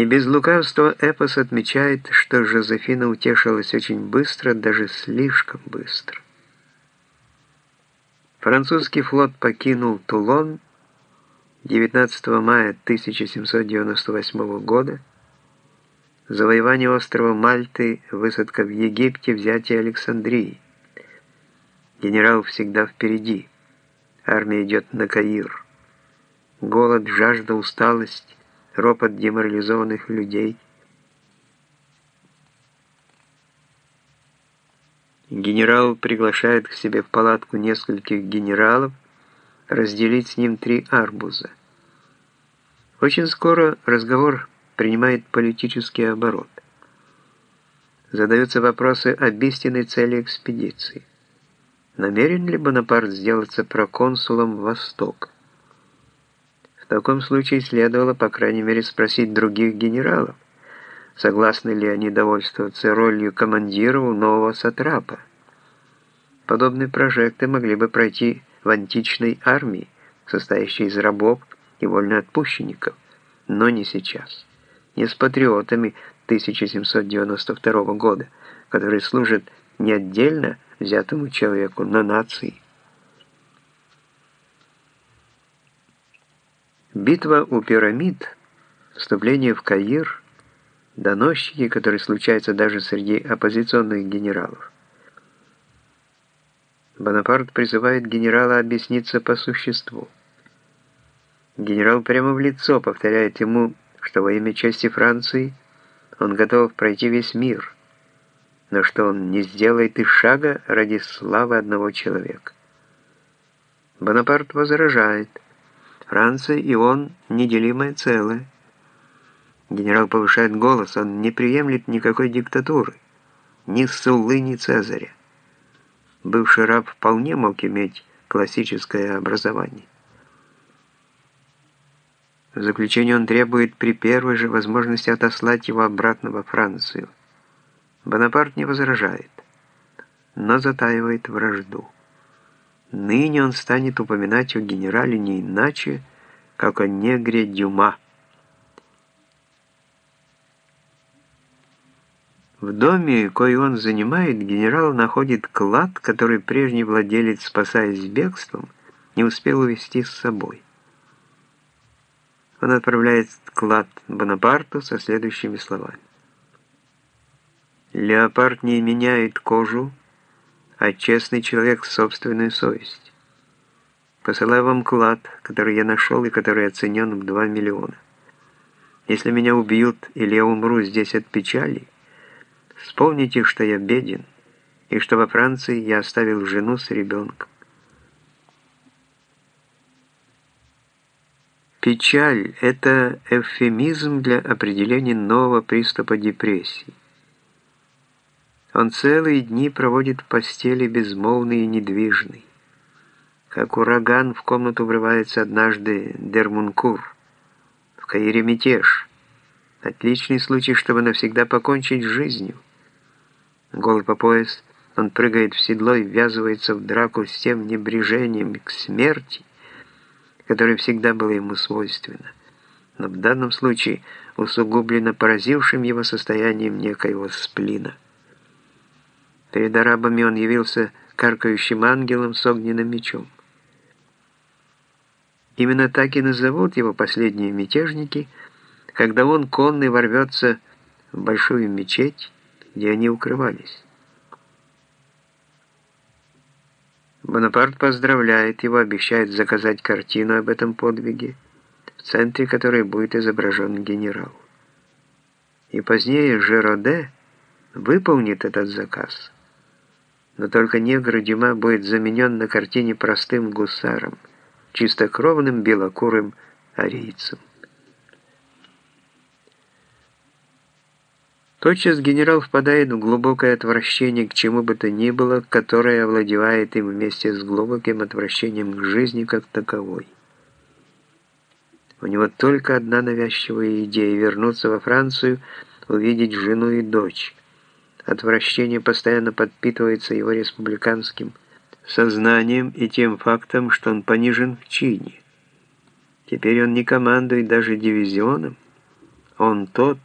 И без лукавства Эпос отмечает, что Жозефина утешилась очень быстро, даже слишком быстро. Французский флот покинул Тулон 19 мая 1798 года, завоевание острова Мальты, высадка в Египте, взятие Александрии. Генерал всегда впереди. Армия идет на Каир. Голод, жажда, усталость ропот деморализованных людей. Генерал приглашает к себе в палатку нескольких генералов, разделить с ним три арбуза. Очень скоро разговор принимает политический оборот. Задаются вопросы об истинной цели экспедиции. Намерен ли Бонапарт сделаться проконсулом Востока? В таком случае следовало, по крайней мере, спросить других генералов, согласны ли они довольствоваться ролью командира у нового сатрапа. Подобные прожекты могли бы пройти в античной армии, состоящей из рабов и вольноотпущенников, но не сейчас. Не с патриотами 1792 года, которые служат не отдельно взятому человеку, но нации. Битва у пирамид, вступление в Каир, доносчики, которые случаются даже среди оппозиционных генералов. Бонапарт призывает генерала объясниться по существу. Генерал прямо в лицо повторяет ему, что во имя чести Франции он готов пройти весь мир, но что он не сделает и шага ради славы одного человека. Бонапарт возражает – Франция и он – неделимое целое. Генерал повышает голос, он не приемлет никакой диктатуры, ни Суллы, ни Цезаря. Бывший раб вполне мог иметь классическое образование. В заключение он требует при первой же возможности отослать его обратно во Францию. Бонапарт не возражает, но затаивает вражду. Ныне он станет упоминать о генерале не иначе, как о негре Дюма. В доме, кой он занимает, генерал находит клад, который прежний владелец, спасаясь бегством, не успел увезти с собой. Он отправляет клад Бонапарту со следующими словами. «Леопард не меняет кожу, а честный человек — собственную совесть. Посылаю вам клад, который я нашел и который оценен в 2 миллиона. Если меня убьют или я умру здесь от печали, вспомните, что я беден, и что во Франции я оставил жену с ребенком. Печаль – это эвфемизм для определения нового приступа депрессии. Он целые дни проводит в постели безмолвный и недвижный. Как ураган в комнату врывается однажды Дермункур. В Каире мятеж. Отличный случай, чтобы навсегда покончить с жизнью. Голый по пояс, он прыгает в седло и ввязывается в драку с тем небрежением к смерти, которое всегда было ему свойственно, но в данном случае усугублено поразившим его состоянием некоего сплина. Перед арабами он явился каркающим ангелом с огненным мечом. Именно так и назовут его последние мятежники, когда он конный ворвется в большую мечеть, где они укрывались. Бонапарт поздравляет его, обещает заказать картину об этом подвиге, в центре которой будет изображен генерал. И позднее Жероде выполнит этот заказ – но только негр Дюма будет заменен на картине простым гусаром, чистокровным белокурым арийцем. Тотчас генерал впадает в глубокое отвращение к чему бы то ни было, которое овладевает им вместе с глубоким отвращением к жизни как таковой. У него только одна навязчивая идея – вернуться во Францию, увидеть жену и дочь. Отвращение постоянно подпитывается его республиканским сознанием и тем фактом, что он понижен в чине. Теперь он не командует даже дивизионом, Он тот,